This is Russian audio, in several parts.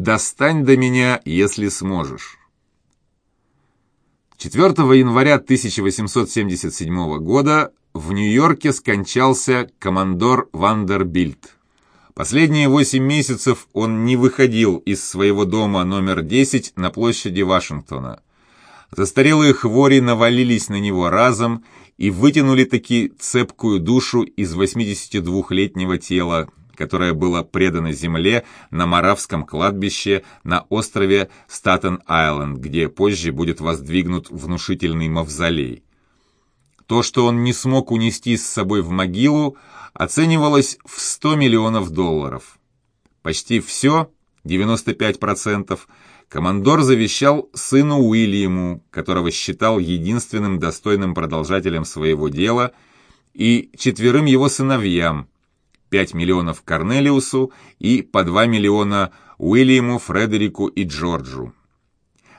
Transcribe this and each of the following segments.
«Достань до меня, если сможешь». 4 января 1877 года в Нью-Йорке скончался командор Вандербильд. Последние восемь месяцев он не выходил из своего дома номер 10 на площади Вашингтона. Застарелые хвори навалились на него разом и вытянули таки цепкую душу из 82-летнего тела, которое было предано земле на Моравском кладбище на острове Статен-Айленд, где позже будет воздвигнут внушительный мавзолей. То, что он не смог унести с собой в могилу, оценивалось в 100 миллионов долларов. Почти все, 95%, командор завещал сыну Уильяму, которого считал единственным достойным продолжателем своего дела, и четверым его сыновьям, 5 миллионов Корнелиусу и по 2 миллиона Уильяму, Фредерику и Джорджу.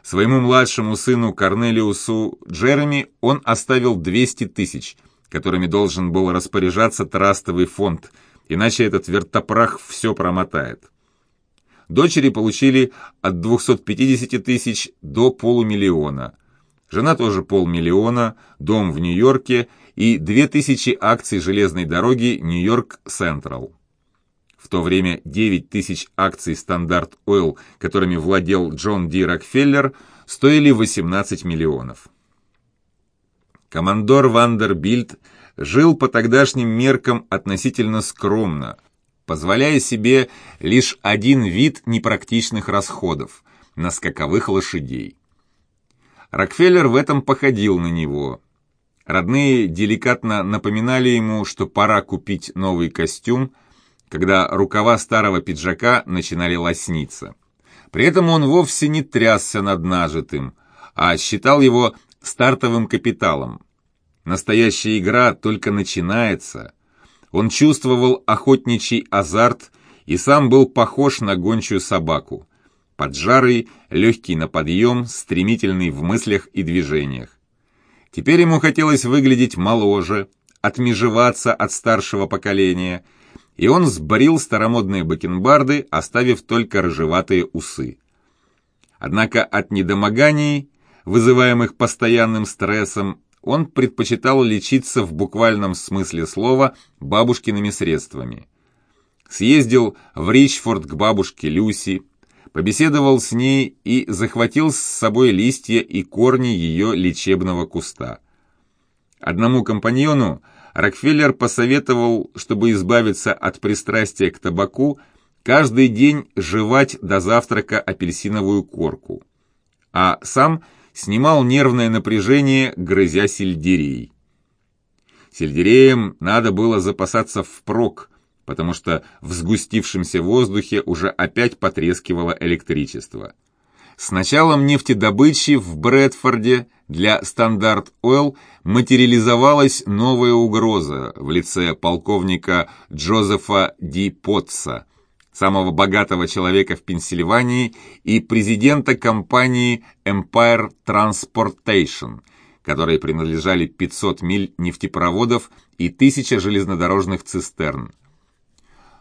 Своему младшему сыну Корнелиусу Джереми он оставил 200 тысяч, которыми должен был распоряжаться трастовый фонд, иначе этот вертопрах все промотает. Дочери получили от 250 тысяч до полумиллиона. Жена тоже полмиллиона, дом в Нью-Йорке и 2000 акций железной дороги Нью-Йорк Централ. В то время 9 тысяч акций Стандарт Ойл, которыми владел Джон Ди Рокфеллер, стоили 18 миллионов. Командор Вандербильд жил по тогдашним меркам относительно скромно, позволяя себе лишь один вид непрактичных расходов – на скаковых лошадей. Рокфеллер в этом походил на него. Родные деликатно напоминали ему, что пора купить новый костюм – когда рукава старого пиджака начинали лосниться. При этом он вовсе не трясся над нажитым, а считал его стартовым капиталом. Настоящая игра только начинается. Он чувствовал охотничий азарт и сам был похож на гончую собаку. Поджарый, легкий на подъем, стремительный в мыслях и движениях. Теперь ему хотелось выглядеть моложе, отмежеваться от старшего поколения – и он сбрил старомодные бакенбарды, оставив только рыжеватые усы. Однако от недомоганий, вызываемых постоянным стрессом, он предпочитал лечиться в буквальном смысле слова бабушкиными средствами. Съездил в Ричфорд к бабушке Люси, побеседовал с ней и захватил с собой листья и корни ее лечебного куста. Одному компаньону Рокфеллер посоветовал, чтобы избавиться от пристрастия к табаку, каждый день жевать до завтрака апельсиновую корку, а сам снимал нервное напряжение, грызя сельдерей. Сельдереем надо было запасаться впрок, потому что в сгустившемся воздухе уже опять потрескивало электричество. С началом нефтедобычи в Брэдфорде для Стандарт Ойл материализовалась новая угроза в лице полковника Джозефа Ди Потса, самого богатого человека в Пенсильвании и президента компании Empire Transportation, которой принадлежали 500 миль нефтепроводов и тысяча железнодорожных цистерн.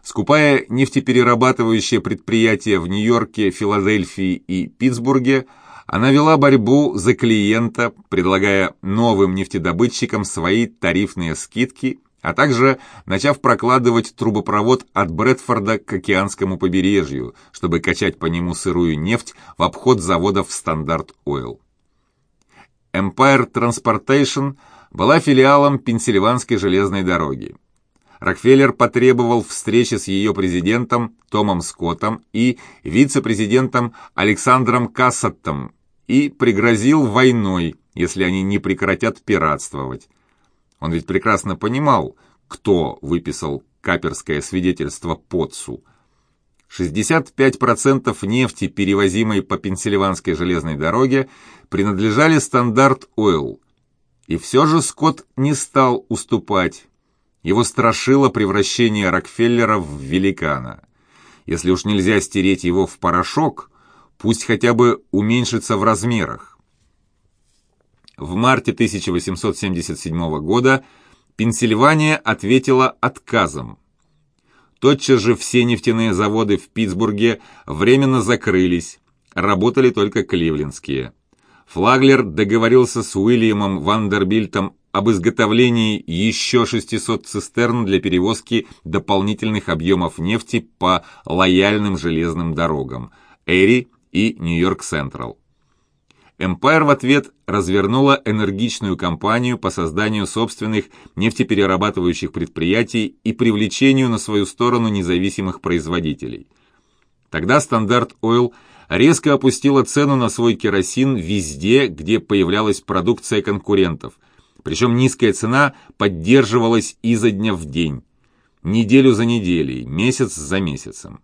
Скупая нефтеперерабатывающие предприятия в Нью-Йорке, Филадельфии и Питтсбурге, она вела борьбу за клиента, предлагая новым нефтедобытчикам свои тарифные скидки, а также начав прокладывать трубопровод от Брэдфорда к океанскому побережью, чтобы качать по нему сырую нефть в обход заводов Стандарт Ойл. Empire Transportation была филиалом Пенсильванской железной дороги. Рокфеллер потребовал встречи с ее президентом Томом Скоттом и вице-президентом Александром Кассаттом и пригрозил войной, если они не прекратят пиратствовать. Он ведь прекрасно понимал, кто выписал каперское свидетельство Потсу. 65% нефти, перевозимой по Пенсильванской железной дороге, принадлежали Стандарт Ойл. И все же Скотт не стал уступать, его страшило превращение Рокфеллера в великана. Если уж нельзя стереть его в порошок, пусть хотя бы уменьшится в размерах. В марте 1877 года Пенсильвания ответила отказом. Тотчас же все нефтяные заводы в Питтсбурге временно закрылись, работали только кливлендские. Флаглер договорился с Уильямом Вандербильтом об изготовлении еще 600 цистерн для перевозки дополнительных объемов нефти по лояльным железным дорогам Эри и Нью-Йорк Централ. Empire в ответ развернула энергичную кампанию по созданию собственных нефтеперерабатывающих предприятий и привлечению на свою сторону независимых производителей. Тогда Стандарт Ойл резко опустила цену на свой керосин везде, где появлялась продукция конкурентов, причем низкая цена поддерживалась изо дня в день, неделю за неделей, месяц за месяцем.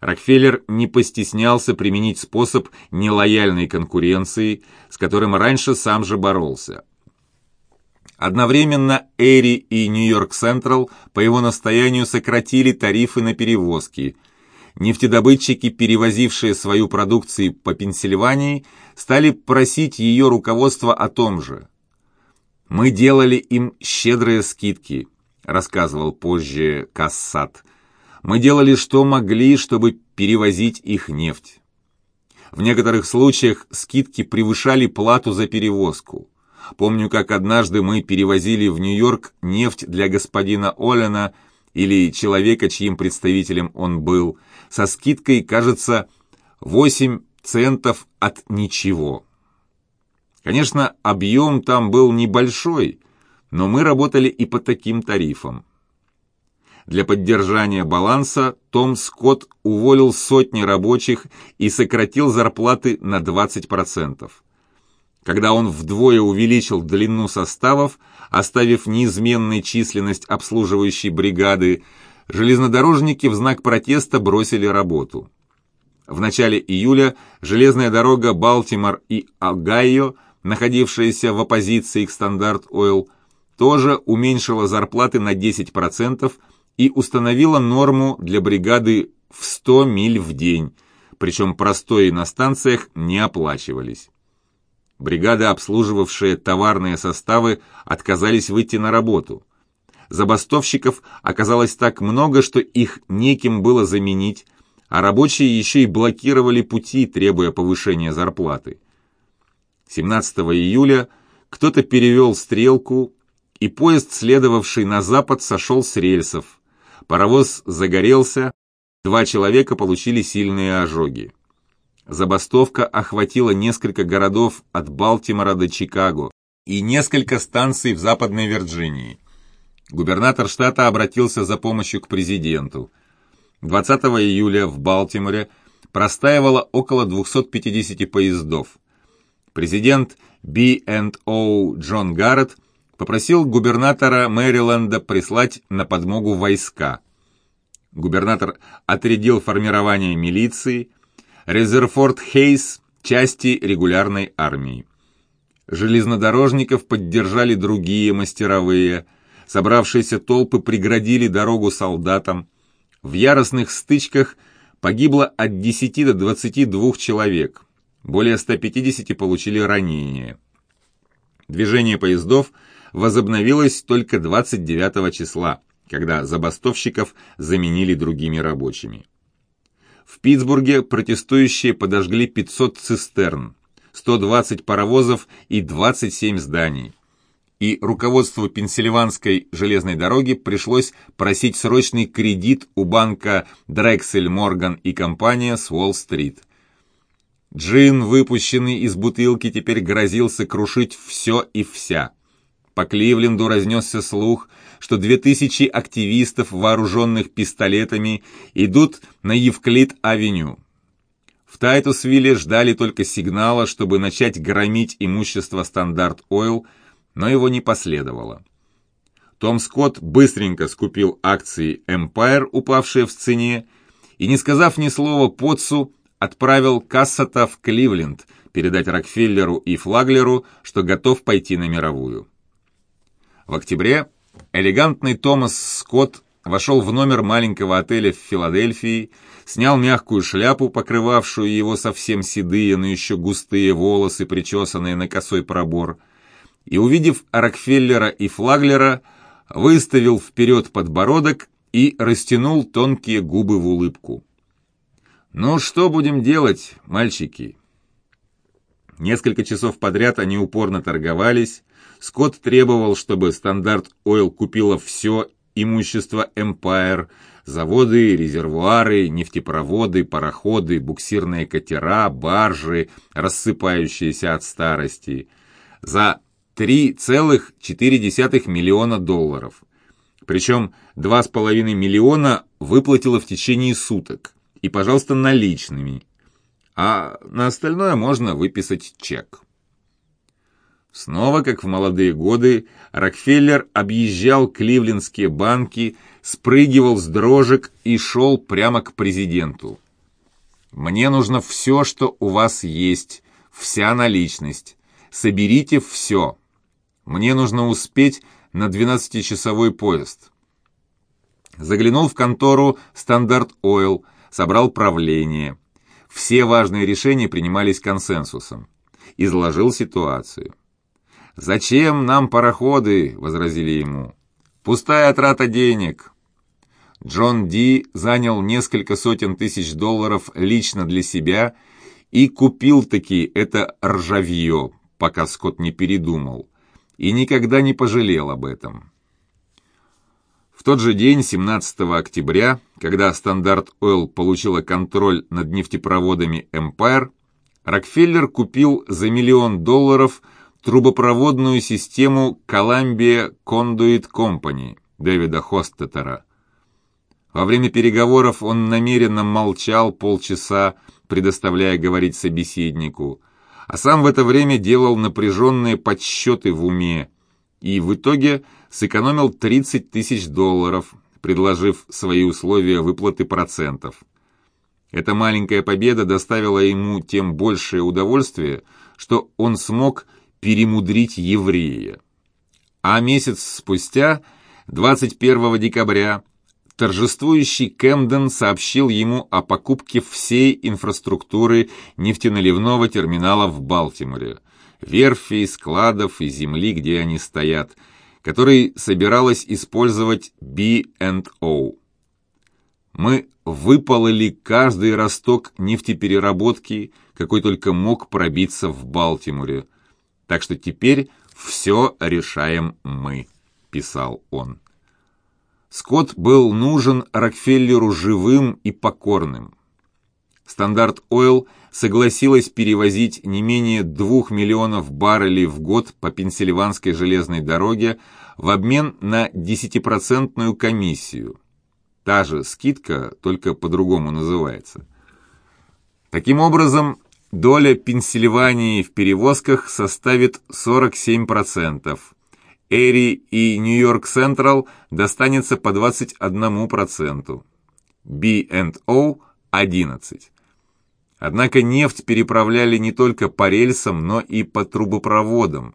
Рокфеллер не постеснялся применить способ нелояльной конкуренции, с которым раньше сам же боролся. Одновременно Эри и Нью-Йорк Централ по его настоянию сократили тарифы на перевозки. Нефтедобытчики, перевозившие свою продукцию по Пенсильвании, стали просить ее руководство о том же. «Мы делали им щедрые скидки», рассказывал позже Кассат, мы делали что могли, чтобы перевозить их нефть. В некоторых случаях скидки превышали плату за перевозку. Помню, как однажды мы перевозили в Нью-Йорк нефть для господина Олена или человека, чьим представителем он был, со скидкой, кажется, 8 центов от ничего. Конечно, объем там был небольшой, но мы работали и по таким тарифам. Для поддержания баланса Том Скотт уволил сотни рабочих и сократил зарплаты на 20%. Когда он вдвое увеличил длину составов, оставив неизменной численность обслуживающей бригады, железнодорожники в знак протеста бросили работу. В начале июля железная дорога Балтимор и Огайо, находившаяся в оппозиции к Стандарт Ойл, тоже уменьшила зарплаты на 10%, и установила норму для бригады в 100 миль в день, причем простои на станциях не оплачивались. Бригады, обслуживавшие товарные составы, отказались выйти на работу. Забастовщиков оказалось так много, что их неким было заменить, а рабочие еще и блокировали пути, требуя повышения зарплаты. 17 июля кто-то перевел стрелку, и поезд, следовавший на запад, сошел с рельсов. Паровоз загорелся, два человека получили сильные ожоги. Забастовка охватила несколько городов от Балтимора до Чикаго и несколько станций в Западной Вирджинии. Губернатор штата обратился за помощью к президенту. 20 июля в Балтиморе простаивало около 250 поездов. Президент B&O Джон Гарретт попросил губернатора Мэриленда прислать на подмогу войска. Губернатор отрядил формирование милиции, Резерфорд Хейс – части регулярной армии. Железнодорожников поддержали другие мастеровые, собравшиеся толпы преградили дорогу солдатам. В яростных стычках погибло от 10 до 22 человек, более 150 получили ранения. Движение поездов – возобновилась только 29 числа, когда забастовщиков заменили другими рабочими. В Питтсбурге протестующие подожгли 500 цистерн, 120 паровозов и 27 зданий. И руководству Пенсильванской железной дороги пришлось просить срочный кредит у банка Дрексель Морган и компания с Уолл-стрит. Джин, выпущенный из бутылки, теперь грозился крушить все и вся. По Кливленду разнесся слух, что две тысячи активистов, вооруженных пистолетами, идут на Евклид-авеню. В Тайтусвилле ждали только сигнала, чтобы начать громить имущество Стандарт Ойл, но его не последовало. Том Скотт быстренько скупил акции Empire, упавшие в цене, и, не сказав ни слова Потсу, отправил Кассата в Кливленд передать Рокфеллеру и Флаглеру, что готов пойти на мировую. В октябре элегантный Томас Скотт вошел в номер маленького отеля в Филадельфии, снял мягкую шляпу, покрывавшую его совсем седые, но еще густые волосы, причесанные на косой пробор, и, увидев Рокфеллера и Флаглера, выставил вперед подбородок и растянул тонкие губы в улыбку. «Ну что будем делать, мальчики?» Несколько часов подряд они упорно торговались. Скотт требовал, чтобы Стандарт Ойл купила все имущество Empire, заводы, резервуары, нефтепроводы, пароходы, буксирные катера, баржи, рассыпающиеся от старости, за 3,4 миллиона долларов. Причем 2,5 миллиона выплатила в течение суток. И, пожалуйста, наличными. А на остальное можно выписать чек. Снова, как в молодые годы, Рокфеллер объезжал кливлендские банки, спрыгивал с дрожек и шел прямо к президенту. «Мне нужно все, что у вас есть, вся наличность. Соберите все. Мне нужно успеть на 12-часовой поезд». Заглянул в контору «Стандарт Ойл», собрал правление. Все важные решения принимались консенсусом. Изложил ситуацию. «Зачем нам пароходы?» — возразили ему. «Пустая трата денег». Джон Ди занял несколько сотен тысяч долларов лично для себя и купил-таки это ржавье, пока Скотт не передумал, и никогда не пожалел об этом. В тот же день, 17 октября, когда Стандарт Ойл получила контроль над нефтепроводами Empire, Рокфеллер купил за миллион долларов – трубопроводную систему Columbia Conduit Company Дэвида Хостетера. Во время переговоров он намеренно молчал полчаса, предоставляя говорить собеседнику, а сам в это время делал напряженные подсчеты в уме и в итоге сэкономил 30 тысяч долларов, предложив свои условия выплаты процентов. Эта маленькая победа доставила ему тем большее удовольствие, что он смог перемудрить еврея. А месяц спустя, 21 декабря, торжествующий Кэмден сообщил ему о покупке всей инфраструктуры нефтеналивного терминала в Балтиморе, верфей, складов и земли, где они стоят, который собиралась использовать B&O. Мы выпололи каждый росток нефтепереработки, какой только мог пробиться в Балтиморе, так что теперь все решаем мы», — писал он. Скотт был нужен Рокфеллеру живым и покорным. Стандарт Ойл согласилась перевозить не менее двух миллионов баррелей в год по Пенсильванской железной дороге в обмен на 10% комиссию. Та же скидка, только по-другому называется. Таким образом, Доля Пенсильвании в перевозках составит 47%. Эри и Нью-Йорк Централ достанется по 21%. B&O – 11%. Однако нефть переправляли не только по рельсам, но и по трубопроводам.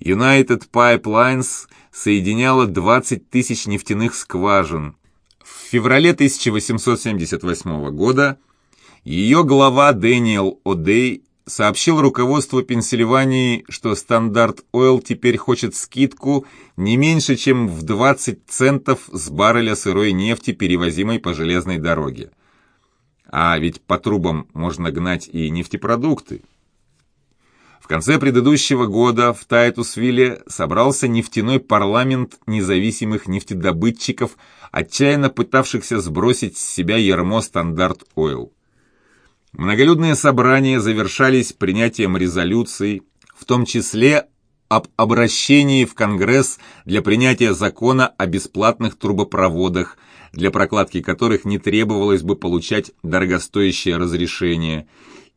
United Pipelines соединяла 20 тысяч нефтяных скважин. В феврале 1878 года – ее глава Дэниел О'Дей сообщил руководству Пенсильвании, что Стандарт Ойл теперь хочет скидку не меньше, чем в 20 центов с барреля сырой нефти, перевозимой по железной дороге. А ведь по трубам можно гнать и нефтепродукты. В конце предыдущего года в Тайтусвилле собрался нефтяной парламент независимых нефтедобытчиков, отчаянно пытавшихся сбросить с себя ярмо Стандарт Ойл. Многолюдные собрания завершались принятием резолюций, в том числе об обращении в Конгресс для принятия закона о бесплатных трубопроводах, для прокладки которых не требовалось бы получать дорогостоящее разрешение,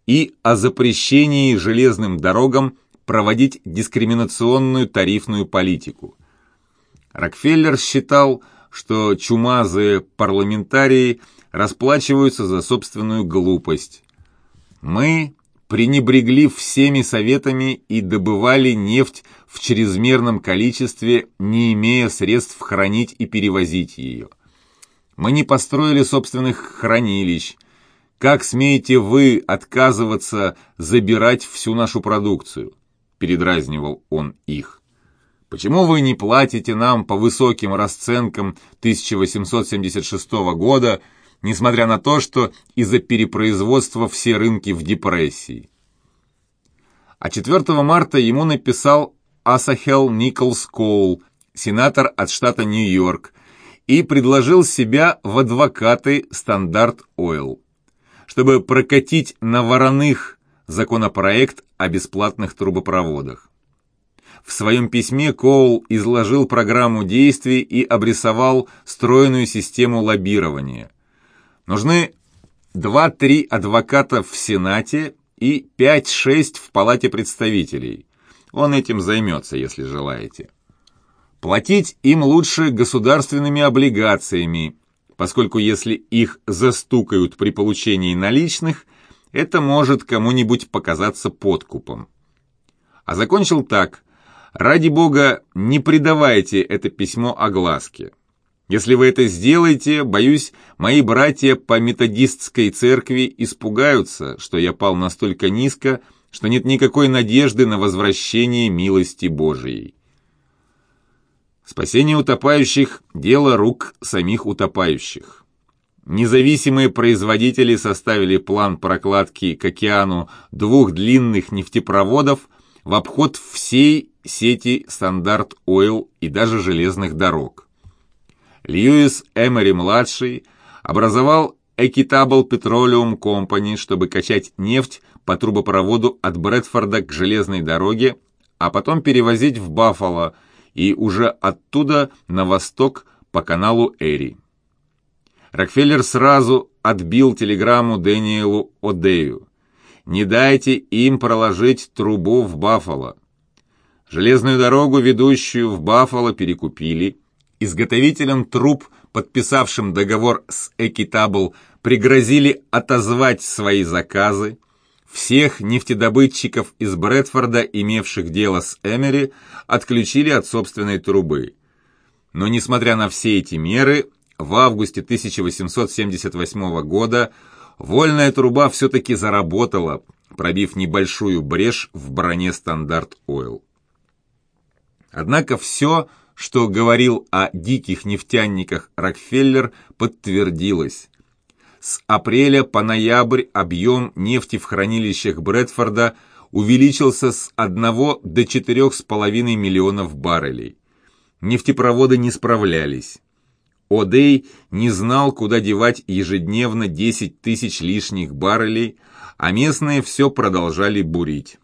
и о запрещении железным дорогам проводить дискриминационную тарифную политику. Рокфеллер считал, что чумазые парламентарии расплачиваются за собственную глупость. Мы пренебрегли всеми советами и добывали нефть в чрезмерном количестве, не имея средств хранить и перевозить ее. Мы не построили собственных хранилищ. Как смеете вы отказываться забирать всю нашу продукцию? Передразнивал он их. Почему вы не платите нам по высоким расценкам 1876 года, несмотря на то, что из-за перепроизводства все рынки в депрессии? А 4 марта ему написал Асахел Николс Коул, сенатор от штата Нью-Йорк, и предложил себя в адвокаты Стандарт Ойл, чтобы прокатить на вороных законопроект о бесплатных трубопроводах. В своем письме Коул изложил программу действий и обрисовал стройную систему лоббирования. Нужны 2-3 адвоката в Сенате и 5-6 в Палате представителей. Он этим займется, если желаете. Платить им лучше государственными облигациями, поскольку если их застукают при получении наличных, это может кому-нибудь показаться подкупом. А закончил так. Ради бога, не придавайте это письмо огласке. Если вы это сделаете, боюсь, мои братья по методистской церкви испугаются, что я пал настолько низко, что нет никакой надежды на возвращение милости Божией. Спасение утопающих – дело рук самих утопающих. Независимые производители составили план прокладки к океану двух длинных нефтепроводов в обход всей сети Стандарт Ойл и даже железных дорог. Льюис Эмери-младший образовал Equitable Petroleum Company, чтобы качать нефть по трубопроводу от Брэдфорда к железной дороге, а потом перевозить в Баффало и уже оттуда на восток по каналу Эри. Рокфеллер сразу отбил телеграмму Дэниелу Одею. «Не дайте им проложить трубу в Баффало». Железную дорогу, ведущую в Баффало, перекупили. Изготовителям труб, подписавшим договор с Экитабл, пригрозили отозвать свои заказы. Всех нефтедобытчиков из Брэдфорда, имевших дело с Эмери, отключили от собственной трубы. Но несмотря на все эти меры, в августе 1878 года вольная труба все-таки заработала, пробив небольшую брешь в броне «Стандарт Ойл». Однако все, что говорил о диких нефтяниках Рокфеллер, подтвердилось. С апреля по ноябрь объем нефти в хранилищах Брэдфорда увеличился с 1 до 4,5 миллионов баррелей. Нефтепроводы не справлялись. О'Дэй не знал, куда девать ежедневно 10 тысяч лишних баррелей, а местные все продолжали бурить.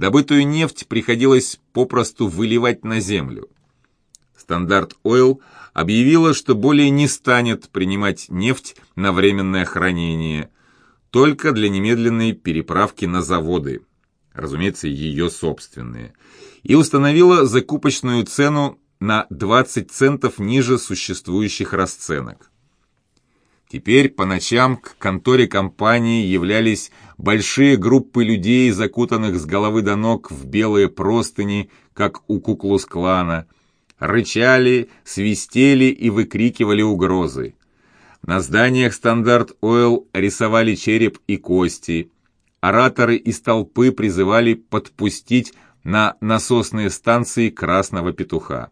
Добытую нефть приходилось попросту выливать на землю. Стандарт Ойл объявила, что более не станет принимать нефть на временное хранение, только для немедленной переправки на заводы, разумеется, ее собственные, и установила закупочную цену на 20 центов ниже существующих расценок. Теперь по ночам к конторе компании являлись большие группы людей, закутанных с головы до ног в белые простыни, как у Ку-клукс-клана, рычали, свистели и выкрикивали угрозы. На зданиях «Стандарт Ойл» рисовали череп и кости. Ораторы из толпы призывали подпустить на насосные станции красного петуха.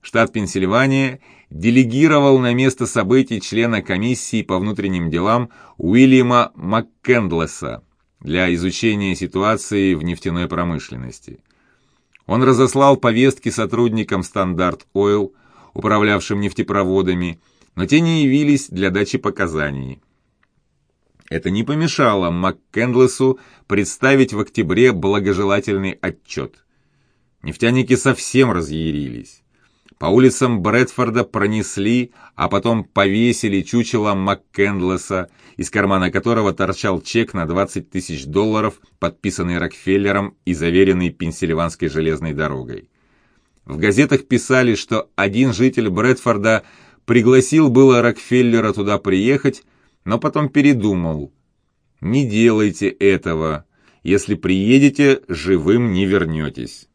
Штат Пенсильвания делегировал на место событий члена комиссии по внутренним делам Уильяма МакКендлеса для изучения ситуации в нефтяной промышленности. Он разослал повестки сотрудникам Стандарт Ойл, управлявшим нефтепроводами, но те не явились для дачи показаний. Это не помешало МакКендлесу представить в октябре благожелательный отчет. Нефтяники совсем разъярились. По улицам Брэдфорда пронесли, а потом повесили чучело МакКендлеса, из кармана которого торчал чек на 20 тысяч долларов, подписанный Рокфеллером и заверенный Пенсильванской железной дорогой. В газетах писали, что один житель Брэдфорда пригласил было Рокфеллера туда приехать, но потом передумал. «Не делайте этого. Если приедете, живым не вернетесь».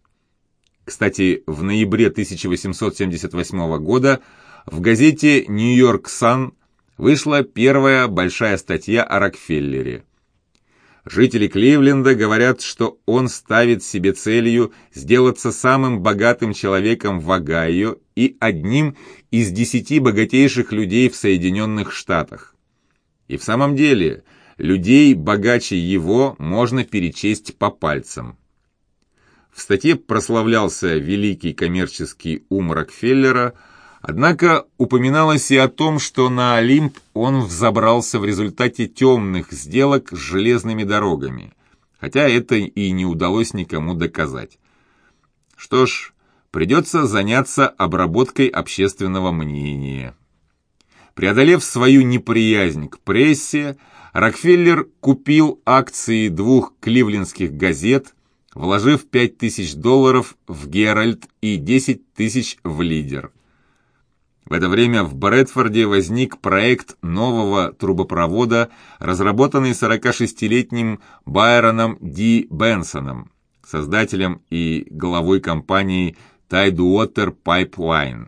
Кстати, в ноябре 1878 года в газете «Нью-Йорк Сан» вышла первая большая статья о Рокфеллере. Жители Кливленда говорят, что он ставит себе целью сделаться самым богатым человеком в Огайо и одним из десяти богатейших людей в Соединенных Штатах. И в самом деле, людей богаче его можно перечесть по пальцам. В статье прославлялся великий коммерческий ум Рокфеллера, однако упоминалось и о том, что на Олимп он взобрался в результате темных сделок с железными дорогами, хотя это и не удалось никому доказать. Что ж, придется заняться обработкой общественного мнения. Преодолев свою неприязнь к прессе, Рокфеллер купил акции двух кливлендских газет вложив 5000 долларов в Геральт и 10 тысяч в Лидер. В это время в Брэдфорде возник проект нового трубопровода, разработанный 46-летним Байроном Ди Бенсоном, создателем и главой компании Tidewater Pipeline.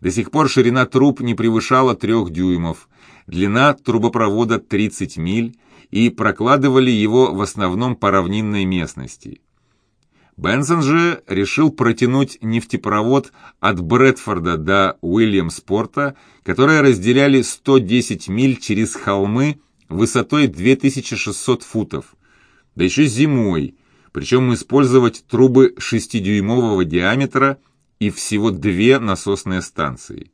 До сих пор ширина труб не превышала 3 дюймов, длина трубопровода 30 миль, и прокладывали его в основном по равнинной местности. Бенсон же решил протянуть нефтепровод от Брэдфорда до Уильямспорта, которые разделяли 110 миль через холмы высотой 2600 футов, да еще зимой, причем использовать трубы 6-дюймового диаметра и всего две насосные станции –